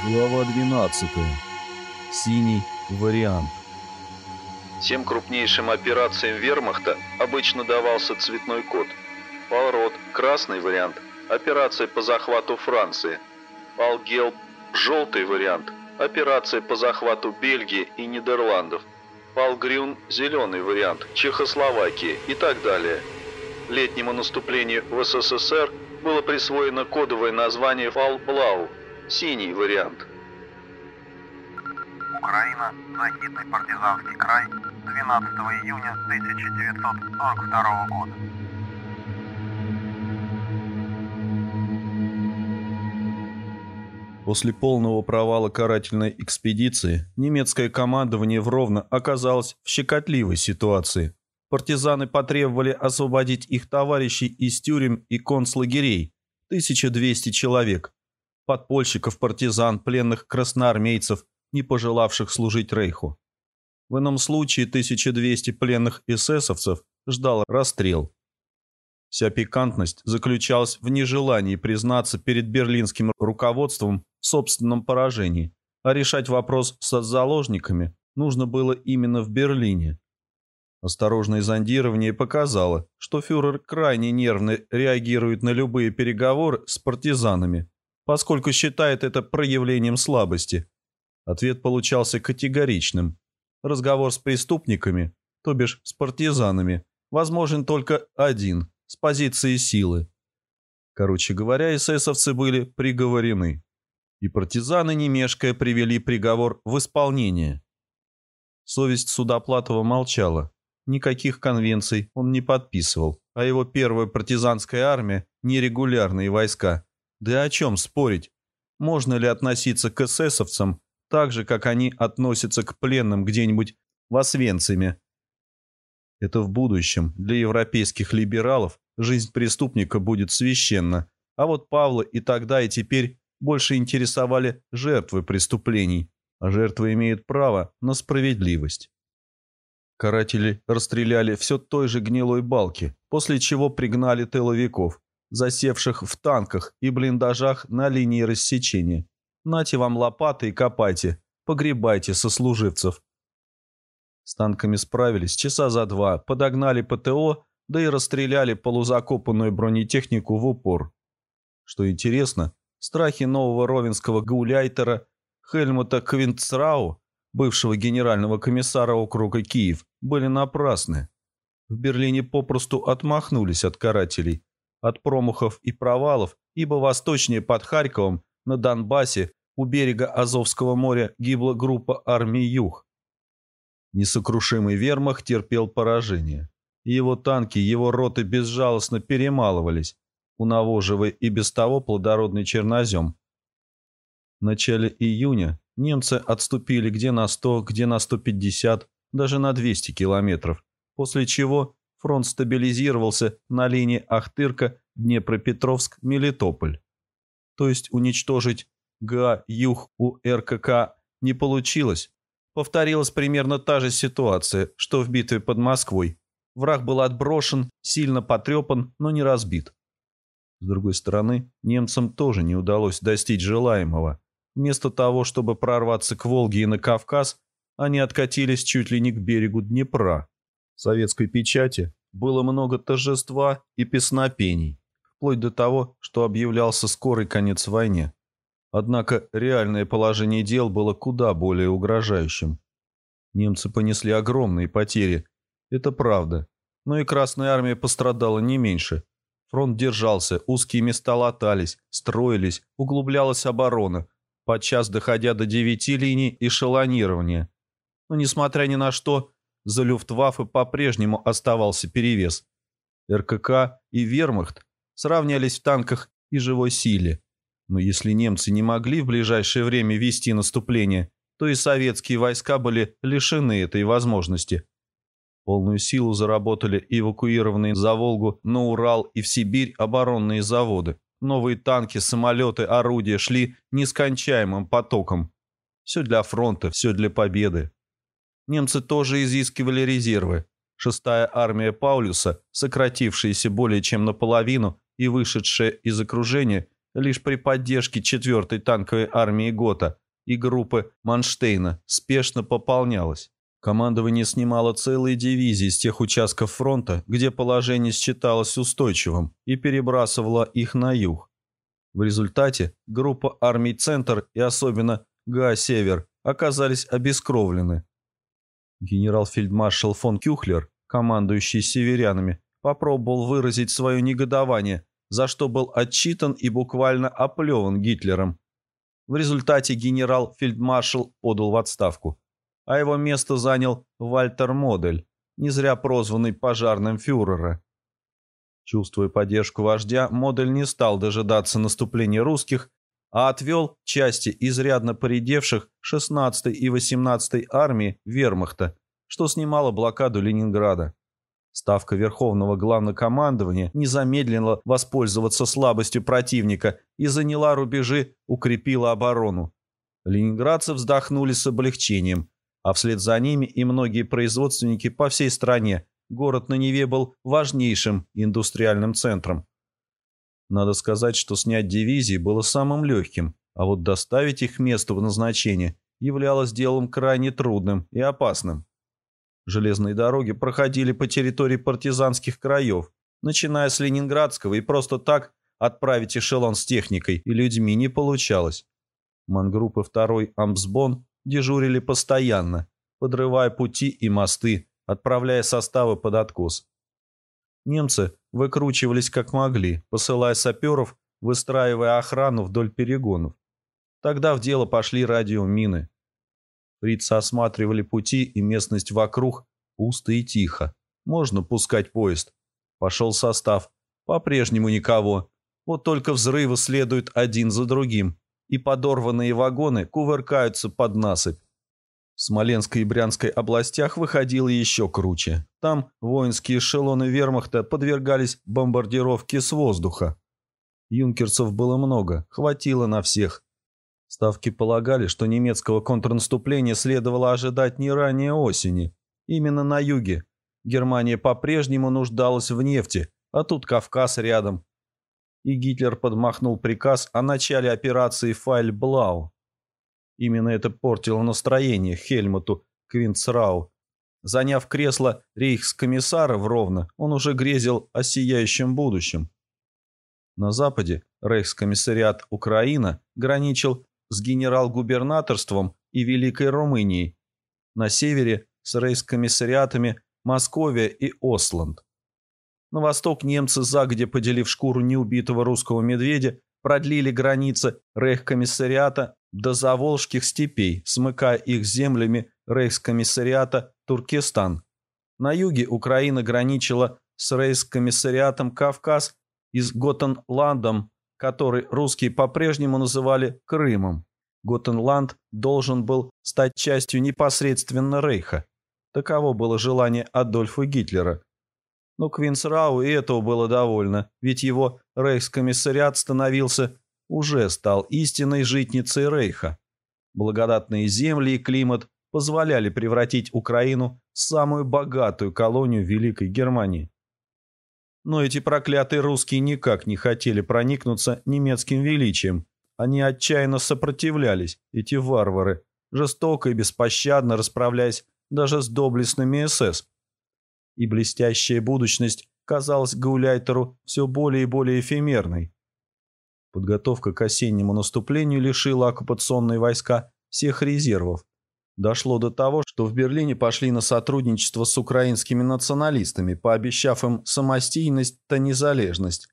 Глава 12. Синий вариант. Всем крупнейшим операциям вермахта обычно давался цветной код. Полрот – красный вариант, операция по захвату Франции. Палгел – желтый вариант, операция по захвату Бельгии и Нидерландов. Палгрюн – зеленый вариант, Чехословакии и так далее. Летнему наступлению в СССР было присвоено кодовое название Фалблау – Синий вариант. Украина, Захидный партизанский край, 12 июня 1942 года. После полного провала карательной экспедиции немецкое командование в Ровно оказалось в щекотливой ситуации. Партизаны потребовали освободить их товарищей из тюрем и концлагерей, 1200 человек, подпольщиков, партизан, пленных красноармейцев, не пожелавших служить Рейху. В ином случае 1200 пленных эсэсовцев ждал расстрел. Вся пикантность заключалась в нежелании признаться перед берлинским руководством в собственном поражении, а решать вопрос с заложниками нужно было именно в Берлине. Осторожное зондирование показало, что фюрер крайне нервно реагирует на любые переговоры с партизанами, поскольку считает это проявлением слабости. Ответ получался категоричным. Разговор с преступниками, то бишь с партизанами, возможен только один, с позиции силы. Короче говоря, эсэсовцы были приговорены. И партизаны, не мешкая, привели приговор в исполнение. Совесть Судоплатова молчала. Никаких конвенций он не подписывал, а его первая партизанская армия – нерегулярные войска – да о чем спорить? Можно ли относиться к эсэсовцам так же, как они относятся к пленным где-нибудь в Освенциме? Это в будущем для европейских либералов жизнь преступника будет священна, а вот Павла и тогда, и теперь больше интересовали жертвы преступлений, а жертвы имеют право на справедливость. Каратели расстреляли все той же гнилой балки, после чего пригнали тыловиков, засевших в танках и блиндажах на линии рассечения. Нате вам лопаты и копайте, погребайте сослуживцев. С танками справились часа за два, подогнали ПТО, да и расстреляли полузакопанную бронетехнику в упор. Что интересно, страхи нового ровенского гауляйтера Хельмута Квинцрау, бывшего генерального комиссара округа Киев, были напрасны. В Берлине попросту отмахнулись от карателей, от промахов и провалов, ибо восточнее под Харьковом, на Донбассе, у берега Азовского моря гибла группа армий Юг. Несокрушимый вермах терпел поражение. Его танки, его роты безжалостно перемалывались, унавоживая и без того плодородный чернозем. В начале июня немцы отступили где на 100, где на 150, даже на 200 километров, после чего фронт стабилизировался на линии Ахтырка-Днепропетровск-Мелитополь. То есть уничтожить ГА-Юг у РКК не получилось. Повторилась примерно та же ситуация, что в битве под Москвой. Враг был отброшен, сильно потрепан, но не разбит. С другой стороны, немцам тоже не удалось достичь желаемого. Вместо того, чтобы прорваться к Волге и на Кавказ, они откатились чуть ли не к берегу Днепра советской печати было много торжества и песнопений, вплоть до того, что объявлялся скорый конец войне. Однако реальное положение дел было куда более угрожающим. Немцы понесли огромные потери, это правда, но и Красная Армия пострадала не меньше. Фронт держался, узкие места латались, строились, углублялась оборона, подчас доходя до девяти линий эшелонирования. Но, несмотря ни на что, за Люфтваффе по-прежнему оставался перевес. РКК и Вермахт сравнялись в танках и живой силе. Но если немцы не могли в ближайшее время вести наступление, то и советские войска были лишены этой возможности. Полную силу заработали эвакуированные за Волгу на Урал и в Сибирь оборонные заводы. Новые танки, самолеты, орудия шли нескончаемым потоком. Все для фронта, все для победы. Немцы тоже изыскивали резервы. Шестая армия Паулюса, сократившаяся более чем наполовину и вышедшая из окружения, лишь при поддержке 4-й танковой армии ГОТА и группы Манштейна спешно пополнялась. Командование снимало целые дивизии с тех участков фронта, где положение считалось устойчивым, и перебрасывало их на юг. В результате группа армий «Центр» и особенно ГА-Север оказались обескровлены. Генерал-фельдмаршал фон Кюхлер, командующий северянами, попробовал выразить свое негодование, за что был отчитан и буквально оплеван Гитлером. В результате генерал-фельдмаршал подал в отставку а его место занял Вальтер Модель, не зря прозванный пожарным фюрера. Чувствуя поддержку вождя, Модель не стал дожидаться наступления русских, а отвел части изрядно поредевших 16-й и 18-й армии вермахта, что снимало блокаду Ленинграда. Ставка Верховного Главнокомандования не замедлила воспользоваться слабостью противника и заняла рубежи, укрепила оборону. Ленинградцы вздохнули с облегчением, а вслед за ними и многие производственники по всей стране. Город на Неве был важнейшим индустриальным центром. Надо сказать, что снять дивизии было самым легким, а вот доставить их к месту назначения являлось делом крайне трудным и опасным. Железные дороги проходили по территории партизанских краев, начиная с Ленинградского, и просто так отправить эшелон с техникой и людьми не получалось. Мангруппы 2 Амсбон дежурили постоянно, подрывая пути и мосты, отправляя составы под откос. Немцы выкручивались как могли, посылая саперов, выстраивая охрану вдоль перегонов. Тогда в дело пошли радиомины. Фрицы осматривали пути и местность вокруг пусто и тихо. Можно пускать поезд. Пошел состав. По-прежнему никого. Вот только взрывы следуют один за другим и подорванные вагоны кувыркаются под насыпь. В Смоленской и Брянской областях выходило еще круче. Там воинские эшелоны вермахта подвергались бомбардировке с воздуха. Юнкерцев было много, хватило на всех. Ставки полагали, что немецкого контрнаступления следовало ожидать не ранее осени. Именно на юге. Германия по-прежнему нуждалась в нефти, а тут Кавказ рядом и Гитлер подмахнул приказ о начале операции «Файльблау». Именно это портило настроение Хельмуту Квинцрау. Заняв кресло рейхскомиссара в Ровно, он уже грезил о сияющем будущем. На западе рейхскомиссариат Украина граничил с генерал-губернаторством и Великой Румынией, на севере с рейхскомиссариатами Московия и Осланд. На восток немцы, загодя поделив шкуру неубитого русского медведя, продлили границы рейхкомиссариата до Заволжских степей, смыкая их землями рейхскомиссариата Туркестан. На юге Украина граничила с рейхскомиссариатом Кавказ и с Готенландом, который русские по-прежнему называли Крымом. Готенланд должен был стать частью непосредственно Рейха. Таково было желание Адольфа Гитлера – но Квинсрау и этого было довольно, ведь его рейхскомиссариат становился, уже стал истинной житницей Рейха. Благодатные земли и климат позволяли превратить Украину в самую богатую колонию Великой Германии. Но эти проклятые русские никак не хотели проникнуться немецким величием. Они отчаянно сопротивлялись, эти варвары, жестоко и беспощадно расправляясь даже с доблестными СС, и блестящая будущность казалась Гауляйтеру все более и более эфемерной. Подготовка к осеннему наступлению лишила оккупационные войска всех резервов. Дошло до того, что в Берлине пошли на сотрудничество с украинскими националистами, пообещав им самостийность и незалежность.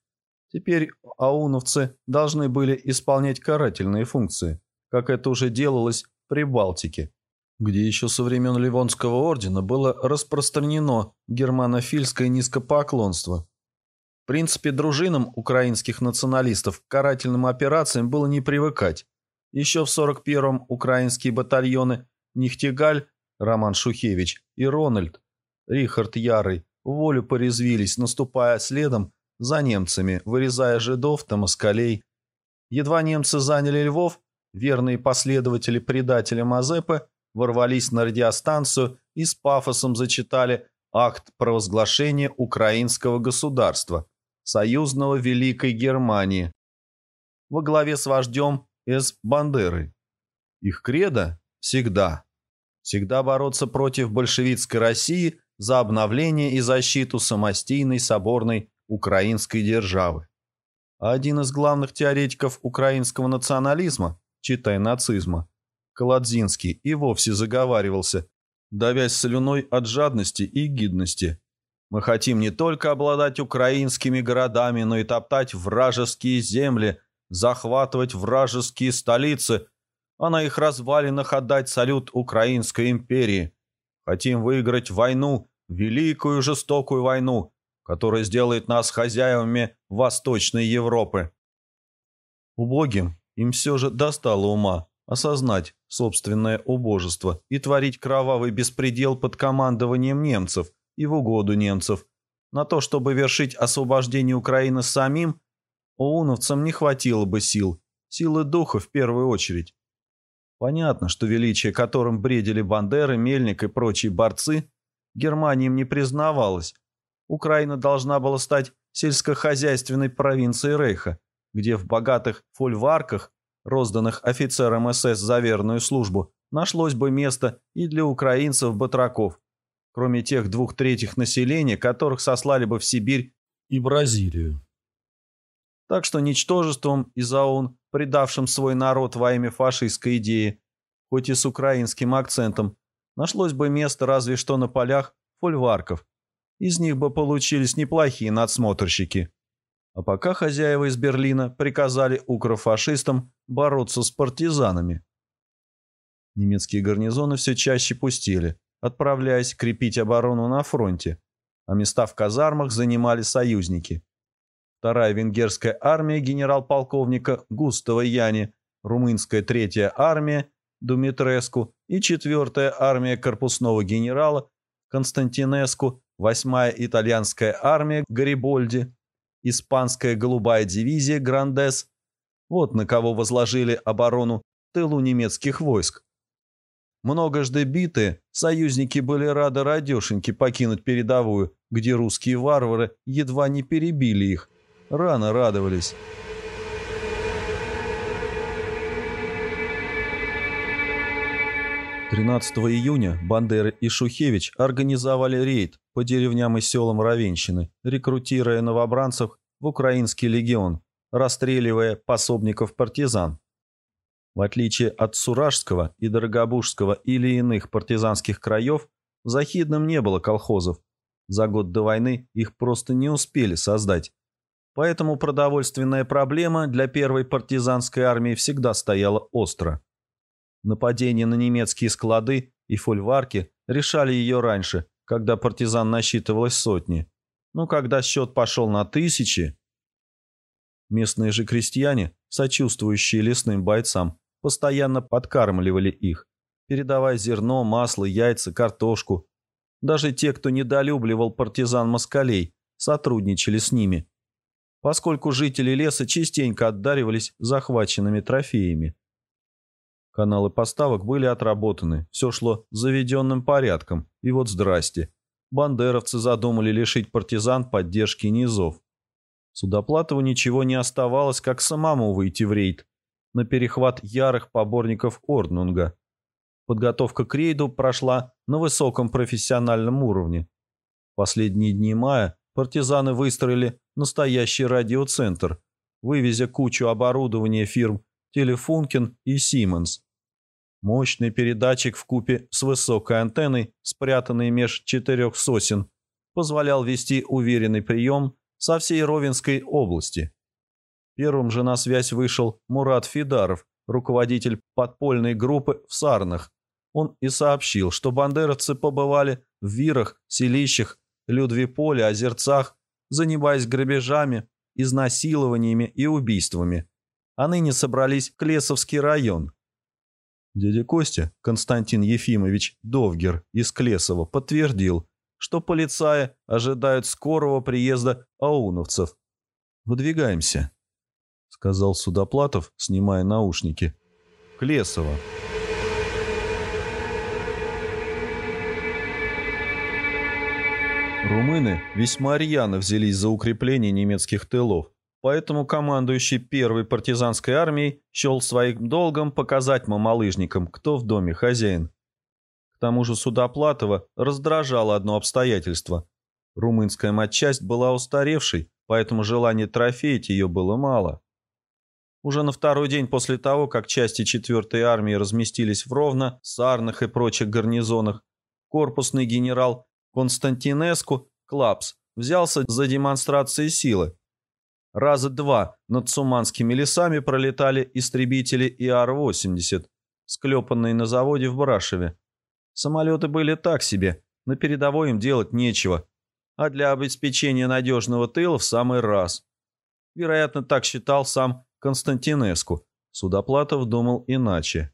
Теперь ауновцы должны были исполнять карательные функции, как это уже делалось при Балтике где еще со времен Ливонского ордена было распространено германофильское низкопоклонство. В принципе, дружинам украинских националистов к карательным операциям было не привыкать. Еще в 41-м украинские батальоны Нихтегаль, Роман Шухевич и Рональд, Рихард Ярый, волю порезвились, наступая следом за немцами, вырезая жидов, тамоскалей. Едва немцы заняли Львов, верные последователи предателя Мазепы ворвались на радиостанцию и с пафосом зачитали акт провозглашения украинского государства, союзного Великой Германии. во главе с вождем С. Бандеры. Их кредо – всегда. Всегда бороться против большевистской России за обновление и защиту самостийной соборной украинской державы. Один из главных теоретиков украинского национализма, читай нацизма, Каладзинский, и вовсе заговаривался, давясь слюной от жадности и гидности. Мы хотим не только обладать украинскими городами, но и топтать вражеские земли, захватывать вражеские столицы, а на их развалинах отдать салют Украинской империи. Хотим выиграть войну, великую жестокую войну, которая сделает нас хозяевами Восточной Европы. Убогим им все же достало ума осознать собственное убожество и творить кровавый беспредел под командованием немцев и в угоду немцев. На то, чтобы вершить освобождение Украины самим, оуновцам не хватило бы сил, силы духа в первую очередь. Понятно, что величие, которым бредили Бандеры, Мельник и прочие борцы, Германием не признавалось. Украина должна была стать сельскохозяйственной провинцией Рейха, где в богатых фольварках розданных офицерам СС за верную службу, нашлось бы место и для украинцев-батраков, кроме тех двух третьих населения, которых сослали бы в Сибирь и Бразилию. Так что ничтожеством и заун, предавшим свой народ во имя фашистской идеи, хоть и с украинским акцентом, нашлось бы место разве что на полях фольварков. Из них бы получились неплохие надсмотрщики. А пока хозяева из Берлина приказали укрофашистам бороться с партизанами. Немецкие гарнизоны все чаще пустили, отправляясь крепить оборону на фронте, а места в казармах занимали союзники. Вторая венгерская армия генерал-полковника Густава Яни, румынская третья армия Думитреску и четвертая армия корпусного генерала Константинеску, восьмая итальянская армия Гарибольди, испанская голубая дивизия Грандес. Вот на кого возложили оборону тылу немецких войск. Многожды битые, союзники были рады радешеньки покинуть передовую, где русские варвары едва не перебили их. Рано радовались. 13 июня Бандера и Шухевич организовали рейд по деревням и селам Равенщины, рекрутируя новобранцев в Украинский легион, расстреливая пособников партизан. В отличие от Суражского и Дорогобужского или иных партизанских краев, в Захидном не было колхозов. За год до войны их просто не успели создать. Поэтому продовольственная проблема для первой партизанской армии всегда стояла остро. Нападение на немецкие склады и фольварки решали ее раньше, когда партизан насчитывалось сотни. Но когда счет пошел на тысячи... Местные же крестьяне, сочувствующие лесным бойцам, постоянно подкармливали их, передавая зерно, масло, яйца, картошку. Даже те, кто недолюбливал партизан-москалей, сотрудничали с ними, поскольку жители леса частенько отдаривались захваченными трофеями. Каналы поставок были отработаны, все шло заведенным порядком, и вот здрасте. Бандеровцы задумали лишить партизан поддержки низов. Судоплатову ничего не оставалось, как самому выйти в рейд на перехват ярых поборников Орднунга. Подготовка к рейду прошла на высоком профессиональном уровне. Последние дни мая партизаны выстроили настоящий радиоцентр, вывезя кучу оборудования фирм Телефункин и Сименс. Мощный передатчик в купе с высокой антенной, спрятанной меж четырех сосен, позволял вести уверенный прием со всей Ровенской области. Первым же на связь вышел Мурат Фидаров, руководитель подпольной группы в Сарнах. Он и сообщил, что бандеровцы побывали в Вирах, Селищах, Людвиполе, Озерцах, занимаясь грабежами, изнасилованиями и убийствами. А ныне собрались в Клесовский район – Дядя Костя, Константин Ефимович Довгер из Клесова, подтвердил, что полицаи ожидают скорого приезда ауновцев. «Выдвигаемся», — сказал Судоплатов, снимая наушники. «Клесово». Румыны весьма рьяно взялись за укрепление немецких тылов, Поэтому командующий первой партизанской армией счел своим долгом показать мамалыжникам, кто в доме хозяин. К тому же Судоплатова раздражало одно обстоятельство. Румынская матчасть была устаревшей, поэтому желание трофеять ее было мало. Уже на второй день после того, как части 4-й армии разместились в Ровно, Сарнах и прочих гарнизонах, корпусный генерал Константинеску Клапс взялся за демонстрации силы. Раза два над Суманскими лесами пролетали истребители ИАР-80, склепанные на заводе в Брашеве. Самолеты были так себе, на передовой им делать нечего, а для обеспечения надежного тыла в самый раз. Вероятно, так считал сам Константинеску. Судоплатов думал иначе.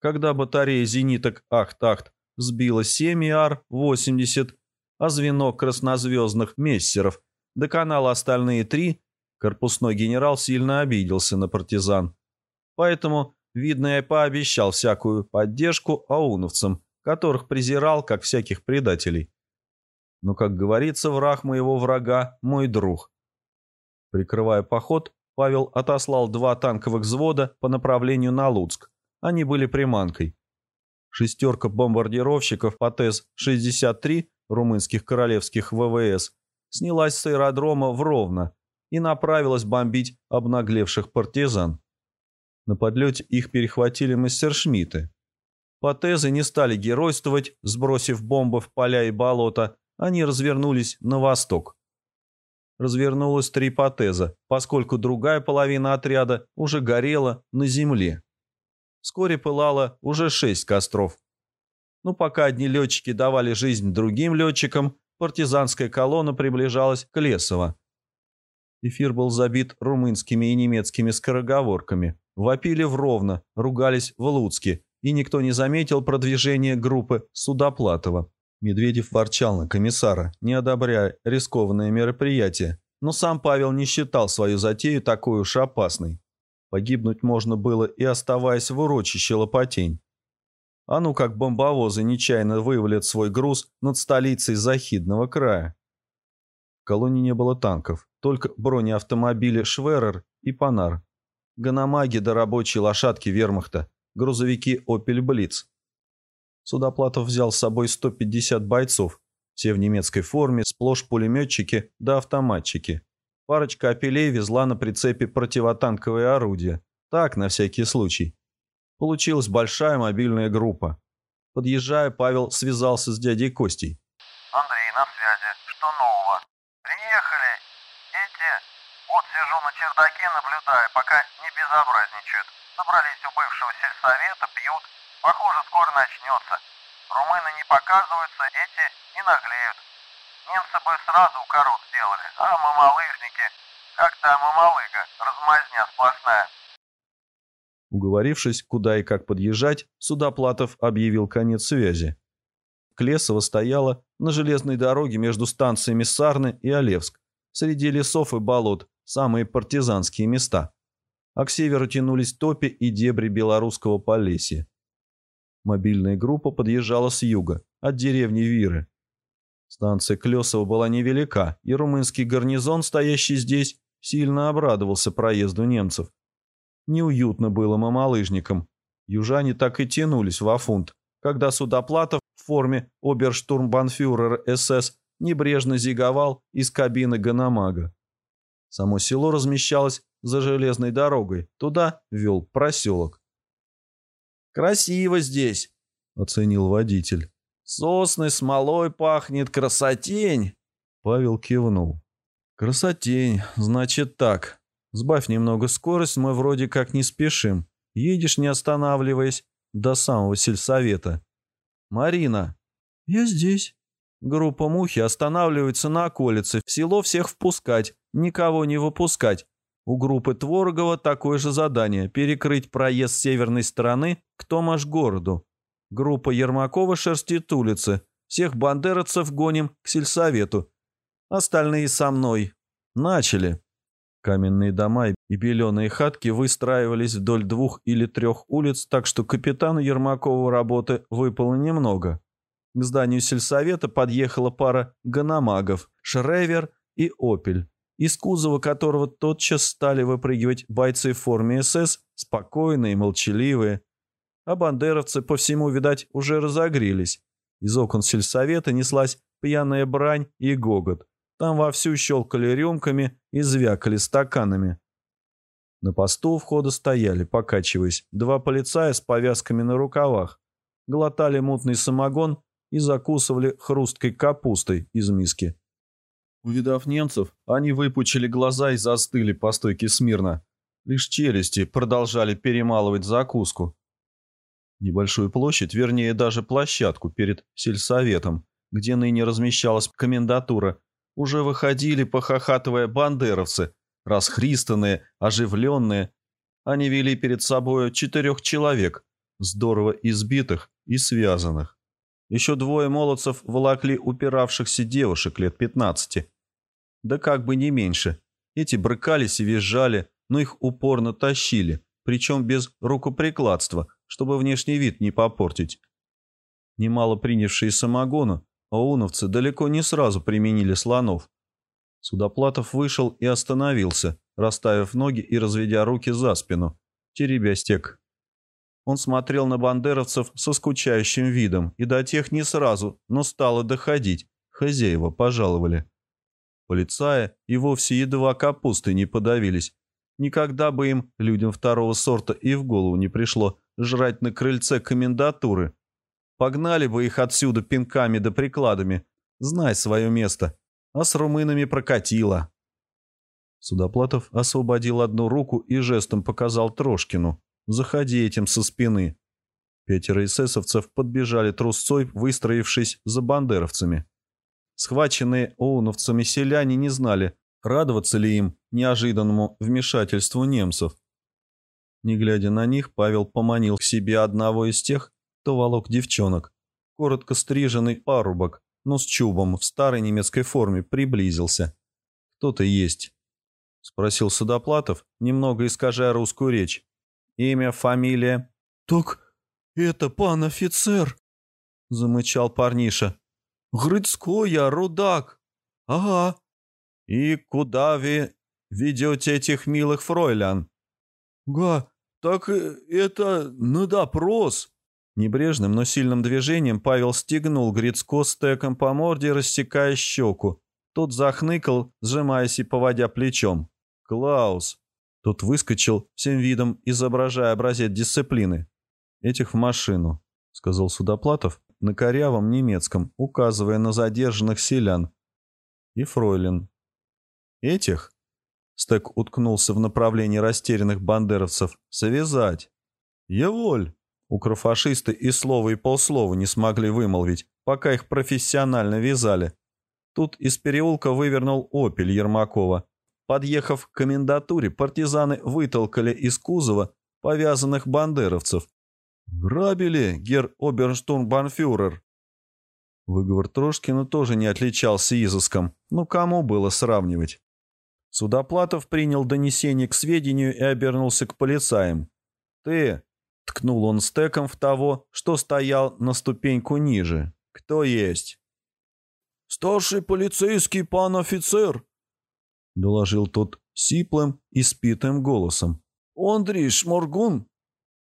Когда батарея зениток «Ахт-Ахт» сбила 7 ИАР-80, а звено краснозвездных мессеров доконало остальные три, корпусной генерал сильно обиделся на партизан. Поэтому, видно, я пообещал всякую поддержку ауновцам, которых презирал, как всяких предателей. Но, как говорится, враг моего врага – мой друг. Прикрывая поход, Павел отослал два танковых взвода по направлению на Луцк. Они были приманкой. Шестерка бомбардировщиков ПАТЭС-63 румынских королевских ВВС снялась с аэродрома в Ровно и направилась бомбить обнаглевших партизан. На подлете их перехватили мастершмитты. Патезы не стали геройствовать, сбросив бомбы в поля и болота, они развернулись на восток. Развернулось три патеза, поскольку другая половина отряда уже горела на земле. Вскоре пылало уже шесть костров. Но пока одни летчики давали жизнь другим летчикам, партизанская колонна приближалась к Лесово. Эфир был забит румынскими и немецкими скороговорками. Вопили в Ровно, ругались в Луцке, и никто не заметил продвижения группы Судоплатова. Медведев ворчал на комиссара, не одобряя рискованное мероприятие, но сам Павел не считал свою затею такой уж опасной. Погибнуть можно было и оставаясь в урочище Лопатень. А ну как бомбовозы нечаянно вывалят свой груз над столицей Захидного края. Колонии не было танков, только бронеавтомобили «Шверер» и «Панар», ганамаги да рабочие лошадки вермахта, грузовики «Опель Блиц». Судоплатов взял с собой 150 бойцов, все в немецкой форме, сплошь пулеметчики да автоматчики. Парочка «Опелей» везла на прицепе противотанковые орудия. Так, на всякий случай. Получилась большая мобильная группа. Подъезжая, Павел связался с дядей Костей. Андрей, на связи. Что нового? Приехали. Эти... Вот сижу на чердаке, наблюдаю, пока не безобразничают. Собрались у бывшего сельсовета, пьют. Похоже, скоро начнется. Румыны не показываются, эти не наглеют. Немцы бы сразу укорот сделали, а мамалыжники... Как там мамалыга, размазня сплошная. Уговорившись, куда и как подъезжать, Судоплатов объявил конец связи. Клесово стояла на железной дороге между станциями Сарны и Олевск, среди лесов и болот, самые партизанские места. А к северу тянулись топи и дебри белорусского Полесья. Мобильная группа подъезжала с юга, от деревни Виры. Станция Клесова была невелика, и румынский гарнизон, стоящий здесь, сильно обрадовался проезду немцев. Неуютно было мамалыжникам. Южане так и тянулись в Афунт, когда Судоплатов в форме оберштурмбанфюрер СС небрежно зиговал из кабины Ганамага. Само село размещалось за железной дорогой, туда вел проселок. «Красиво здесь», — оценил водитель. «Сосны, смолой пахнет, красотень!» Павел кивнул. «Красотень, значит так. Сбавь немного скорость, мы вроде как не спешим. Едешь, не останавливаясь, до самого сельсовета. Марина. Я здесь. Группа мухи останавливается на околице. В село всех впускать, никого не выпускать. У группы Творогова такое же задание – перекрыть проезд с северной стороны к Томаш-городу. Группа Ермакова шерстит улицы. Всех бандеровцев гоним к сельсовету. Остальные со мной. Начали. Каменные дома и беленые хатки выстраивались вдоль двух или трех улиц, так что капитану Ермакову работы выпало немного. К зданию сельсовета подъехала пара ганамагов, Шревер и Опель, из кузова которого тотчас стали выпрыгивать бойцы в форме СС, спокойные, молчаливые. А бандеровцы по всему, видать, уже разогрелись. Из окон сельсовета неслась пьяная брань и гогот. Там вовсю щелкали рюмками и звякали стаканами. На посту у входа стояли, покачиваясь, два полицая с повязками на рукавах. Глотали мутный самогон и закусывали хрусткой капустой из миски. Увидав немцев, они выпучили глаза и застыли по стойке смирно. Лишь челюсти продолжали перемалывать закуску. Небольшую площадь, вернее даже площадку перед сельсоветом, где ныне размещалась комендатура, уже выходили, похохатывая бандеровцы, расхристанные, оживленные. Они вели перед собой четырех человек, здорово избитых и связанных. Еще двое молодцев волокли упиравшихся девушек лет пятнадцати. Да как бы не меньше. Эти брыкались и визжали, но их упорно тащили, причем без рукоприкладства, чтобы внешний вид не попортить. Немало принявшие самогону, ауновцы далеко не сразу применили слонов. Судоплатов вышел и остановился, расставив ноги и разведя руки за спину, теребя стек. Он смотрел на бандеровцев со скучающим видом, и до тех не сразу, но стало доходить. Хозяева пожаловали. Полицаи и вовсе едва капусты не подавились. Никогда бы им, людям второго сорта, и в голову не пришло жрать на крыльце комендатуры. Погнали бы их отсюда пинками да прикладами. Знай свое место. А с румынами прокатило. Судоплатов освободил одну руку и жестом показал Трошкину. Заходи этим со спины. Пятеро эсэсовцев подбежали трусцой, выстроившись за бандеровцами. Схваченные оуновцами селяне не знали, радоваться ли им неожиданному вмешательству немцев. Не глядя на них, Павел поманил к себе одного из тех, кто волок девчонок. Коротко стриженный парубок, но с чубом, в старой немецкой форме, приблизился. «Кто-то есть?» — спросил Судоплатов, немного искажая русскую речь. Имя, фамилия?» «Так это пан офицер», — замычал парниша. «Грыцко я, рудак. Ага». «И куда вы ведете этих милых фройлян?» «Га, так это на допрос». Небрежным, но сильным движением Павел стегнул Грицко стеком по морде, рассекая щеку. Тот захныкал, сжимаясь и поводя плечом. «Клаус, тот выскочил, всем видом изображая образец дисциплины. «Этих в машину», — сказал Судоплатов на корявом немецком, указывая на задержанных селян. «И фройлен». «Этих?» — Стек уткнулся в направлении растерянных бандеровцев. «Завязать». «Еволь!» Укрофашисты и слова и полслова не смогли вымолвить, пока их профессионально вязали. Тут из переулка вывернул «Опель» Ермакова Подъехав к комендатуре, партизаны вытолкали из кузова повязанных бандеровцев. «Грабили, гер оберштурмбанфюрер!» Выговор Трошкина тоже не отличался изыском, но кому было сравнивать? Судоплатов принял донесение к сведению и обернулся к полицаям. «Ты!» — ткнул он стеком в того, что стоял на ступеньку ниже. «Кто есть?» «Старший полицейский пан офицер!» — доложил тот сиплым и спитым голосом. «Андрей Шморгун!»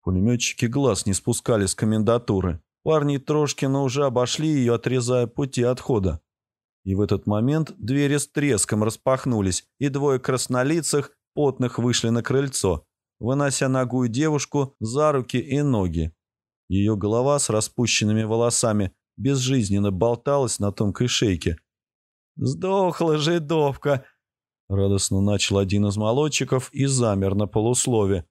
Пулеметчики глаз не спускали с комендатуры. Парни Трошкина уже обошли ее, отрезая пути отхода. И в этот момент двери с треском распахнулись, и двое краснолицых, потных, вышли на крыльцо, вынося ногую девушку за руки и ноги. Ее голова с распущенными волосами безжизненно болталась на тонкой шейке. «Сдохла жидовка!» Радостно начал один из молодчиков и замер на полуслове.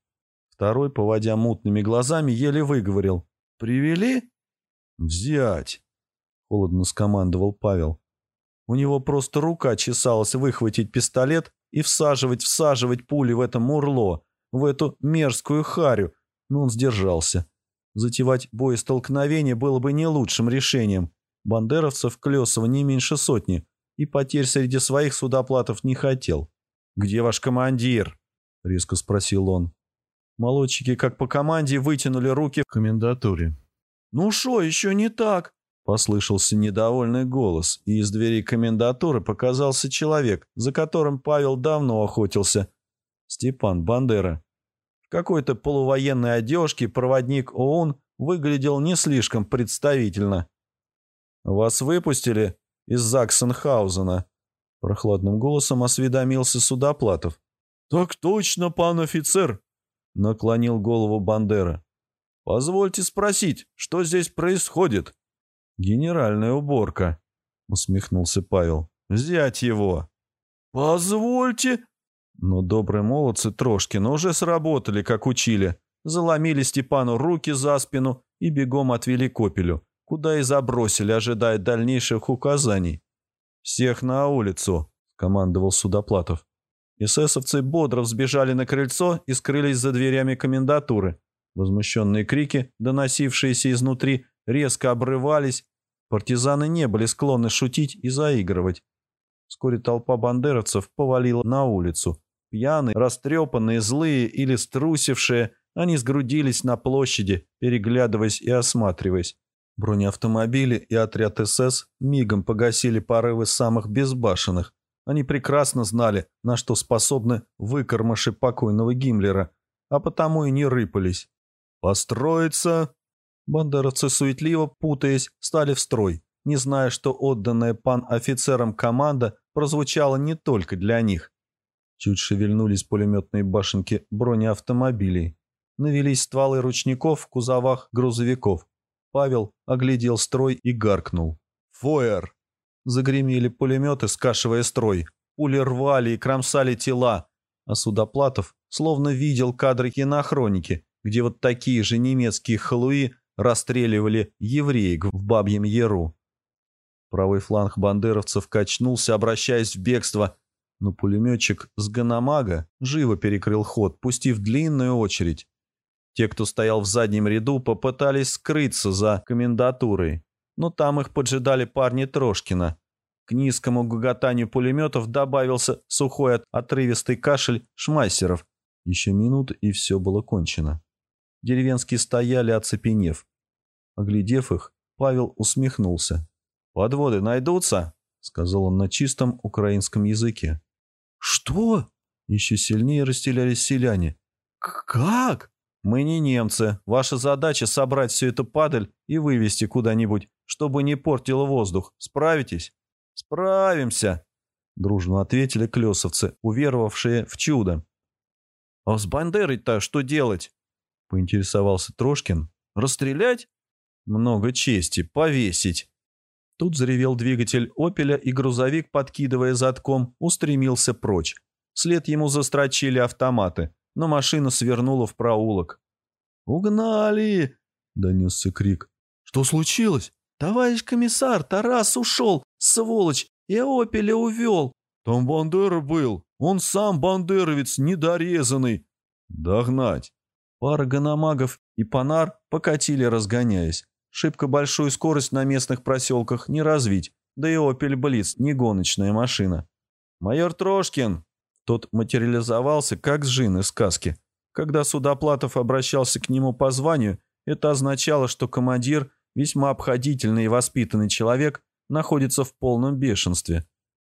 Второй, поводя мутными глазами, еле выговорил. «Привели?» «Взять!» — холодно скомандовал Павел. У него просто рука чесалась выхватить пистолет и всаживать, всаживать пули в это мурло, в эту мерзкую харю, но он сдержался. Затевать боестолкновение было бы не лучшим решением. Бандеровцев Клесова не меньше сотни, и потерь среди своих судоплатов не хотел. «Где ваш командир?» — резко спросил он. Молодчики, как по команде, вытянули руки в комендатуре. «Ну шо, еще не так?» Послышался недовольный голос, и из двери комендатуры показался человек, за которым Павел давно охотился. Степан Бандера. В какой-то полувоенной одежке проводник ОУН выглядел не слишком представительно. «Вас выпустили из Заксенхаузена?» Прохладным голосом осведомился Судоплатов. «Так точно, пан офицер!» Наклонил голову Бандера. «Позвольте спросить, что здесь происходит?» «Генеральная уборка», — усмехнулся Павел. «Взять его!» «Позвольте!» Но добрые молодцы Трошкина уже сработали, как учили. Заломили Степану руки за спину и бегом отвели к опелю, куда и забросили, ожидая дальнейших указаний. «Всех на улицу!» — командовал Судоплатов. Эсэсовцы бодро взбежали на крыльцо и скрылись за дверями комендатуры. Возмущенные крики, доносившиеся изнутри, резко обрывались. Партизаны не были склонны шутить и заигрывать. Вскоре толпа бандеровцев повалила на улицу. Пьяные, растрепанные, злые или струсившие, они сгрудились на площади, переглядываясь и осматриваясь. Бронеавтомобили и отряд СС мигом погасили порывы самых безбашенных. Они прекрасно знали, на что способны выкормыши покойного Гиммлера, а потому и не рыпались. «Построиться!» Бандеровцы суетливо, путаясь, стали в строй, не зная, что отданная пан офицерам команда прозвучала не только для них. Чуть шевельнулись пулеметные башенки бронеавтомобилей. Навелись стволы ручников в кузовах грузовиков. Павел оглядел строй и гаркнул. «Фойер!» Загремели пулеметы, скашивая строй. Пули рвали и кромсали тела. А Судоплатов словно видел кадры кинохроники, где вот такие же немецкие халуи расстреливали евреек в Бабьем Яру. Правый фланг бандеровцев качнулся, обращаясь в бегство, но пулеметчик с Ганамага живо перекрыл ход, пустив длинную очередь. Те, кто стоял в заднем ряду, попытались скрыться за комендатурой, но там их поджидали парни Трошкина. К низкому гоготанию пулеметов добавился сухой отрывистый кашель шмайсеров. Еще минут, и все было кончено. Деревенские стояли, оцепенев. Оглядев их, Павел усмехнулся. «Подводы найдутся?» — сказал он на чистом украинском языке. «Что?» — еще сильнее растерялись селяне. «Как?» «Мы не немцы. Ваша задача — собрать всю эту падаль и вывести куда-нибудь, чтобы не портило воздух. Справитесь?» «Справимся!» — дружно ответили клесовцы, уверовавшие в чудо. «А с Бандерой-то что делать?» — поинтересовался Трошкин. «Расстрелять?» «Много чести. Повесить!» Тут заревел двигатель «Опеля», и грузовик, подкидывая задком, устремился прочь. Вслед ему застрочили автоматы, но машина свернула в проулок. «Угнали!» — донесся крик. «Что случилось?» «Товарищ комиссар, Тарас ушел, сволочь, и Опеля увел». «Там Бандера был, он сам бандеровец, недорезанный». «Догнать». Пара гономагов и Панар покатили, разгоняясь. Шибко большую скорость на местных проселках не развить, да и «Опель Блиц» не гоночная машина. «Майор Трошкин!» Тот материализовался, как сжин из сказки. Когда Судоплатов обращался к нему по званию, это означало, что командир – весьма обходительный и воспитанный человек, находится в полном бешенстве.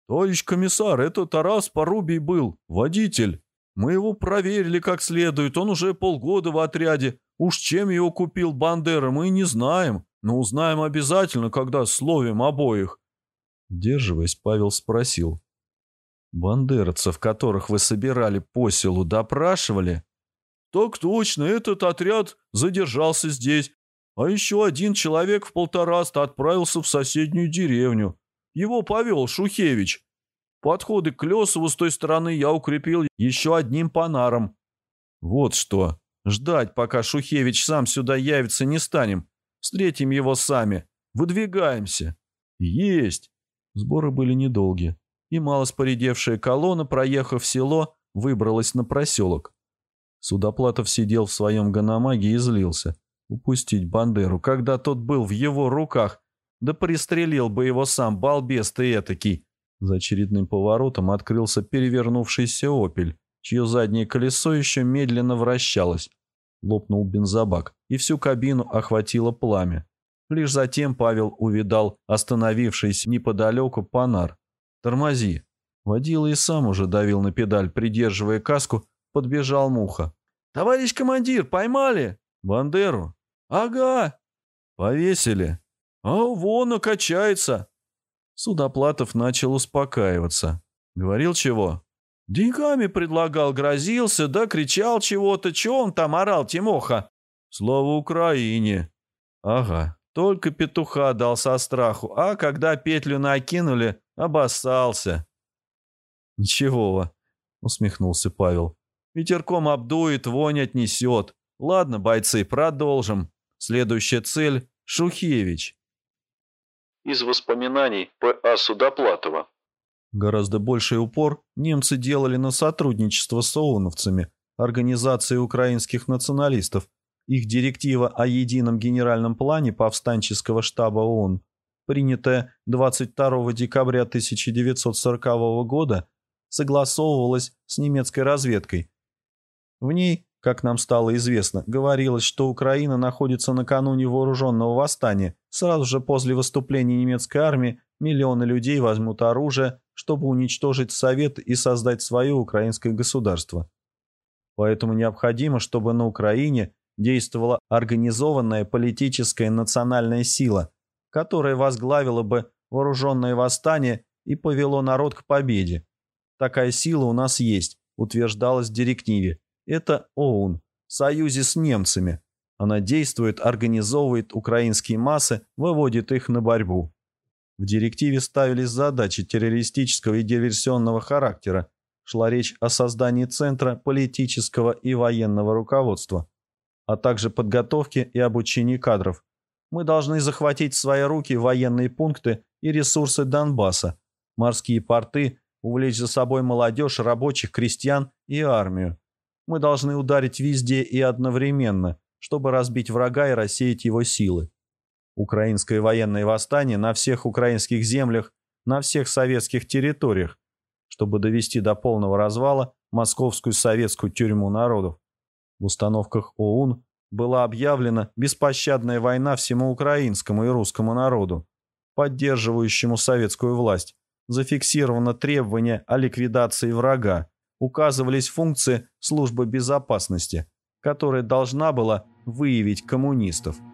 «Товарищ комиссар, это Тарас Порубий был, водитель. Мы его проверили как следует, он уже полгода в отряде. Уж чем его купил Бандера, мы не знаем, но узнаем обязательно, когда словим обоих». Сдерживаясь, Павел спросил. «Бандеровцев, которых вы собирали по селу, допрашивали?» «Так точно, этот отряд задержался здесь, а еще один человек в полтораста отправился в соседнюю деревню. Его повел Шухевич. Подходы к Лесову с той стороны я укрепил еще одним панаром. Вот что. Ждать, пока Шухевич сам сюда явится, не станем. Встретим его сами. Выдвигаемся. Есть. Сборы были недолги. И малоспоредевшая колонна, проехав село, выбралась на проселок. Судоплатов сидел в своем ганамаге и злился. Упустить Бандеру, когда тот был в его руках. Да пристрелил бы его сам, балбес ты этакий. За очередным поворотом открылся перевернувшийся «Опель», чье заднее колесо еще медленно вращалось. Лопнул бензобак, и всю кабину охватило пламя. Лишь затем Павел увидал остановившийся неподалеку панар. «Тормози!» Водила и сам уже давил на педаль, придерживая каску, подбежал Муха. «Товарищ командир, поймали?» «Бандеру?» «Ага!» «Повесили?» «А вон, он качается!» Судоплатов начал успокаиваться. Говорил чего? «Деньгами предлагал, грозился, да кричал чего-то. Чего он там орал, Тимоха?» «Слава Украине!» «Ага, только петуха дал со страху, а когда петлю накинули, обоссался». «Ничего», — усмехнулся Павел. «Ветерком обдует, вонь отнесет. Ладно, бойцы, продолжим. Следующая цель — Шухевич». Из воспоминаний П.А. Судоплатова. Гораздо больший упор немцы делали на сотрудничество с ООНовцами, Организацией украинских националистов. Их директива о едином генеральном плане повстанческого штаба ООН, принятая 22 декабря 1940 года, согласовывалась с немецкой разведкой. В ней, как нам стало известно, говорилось, что Украина находится накануне вооруженного восстания. Сразу же после выступления немецкой армии миллионы людей возьмут оружие, чтобы уничтожить Совет и создать свое украинское государство. Поэтому необходимо, чтобы на Украине действовала организованная политическая национальная сила, которая возглавила бы вооруженное восстание и повело народ к победе. Такая сила у нас есть, утверждалось в директиве. Это ОУН, в союзе с немцами. Она действует, организовывает украинские массы, выводит их на борьбу. В директиве ставились задачи террористического и диверсионного характера. Шла речь о создании центра политического и военного руководства, а также подготовке и обучении кадров. Мы должны захватить в свои руки военные пункты и ресурсы Донбасса, морские порты увлечь за собой молодежь, рабочих, крестьян и армию. Мы должны ударить везде и одновременно, чтобы разбить врага и рассеять его силы. Украинское военное восстание на всех украинских землях, на всех советских территориях, чтобы довести до полного развала Московскую советскую тюрьму народов. В установках ОУН была объявлена беспощадная война всему украинскому и русскому народу, поддерживающему советскую власть зафиксировано требование о ликвидации врага, указывались функции службы безопасности, которая должна была выявить коммунистов –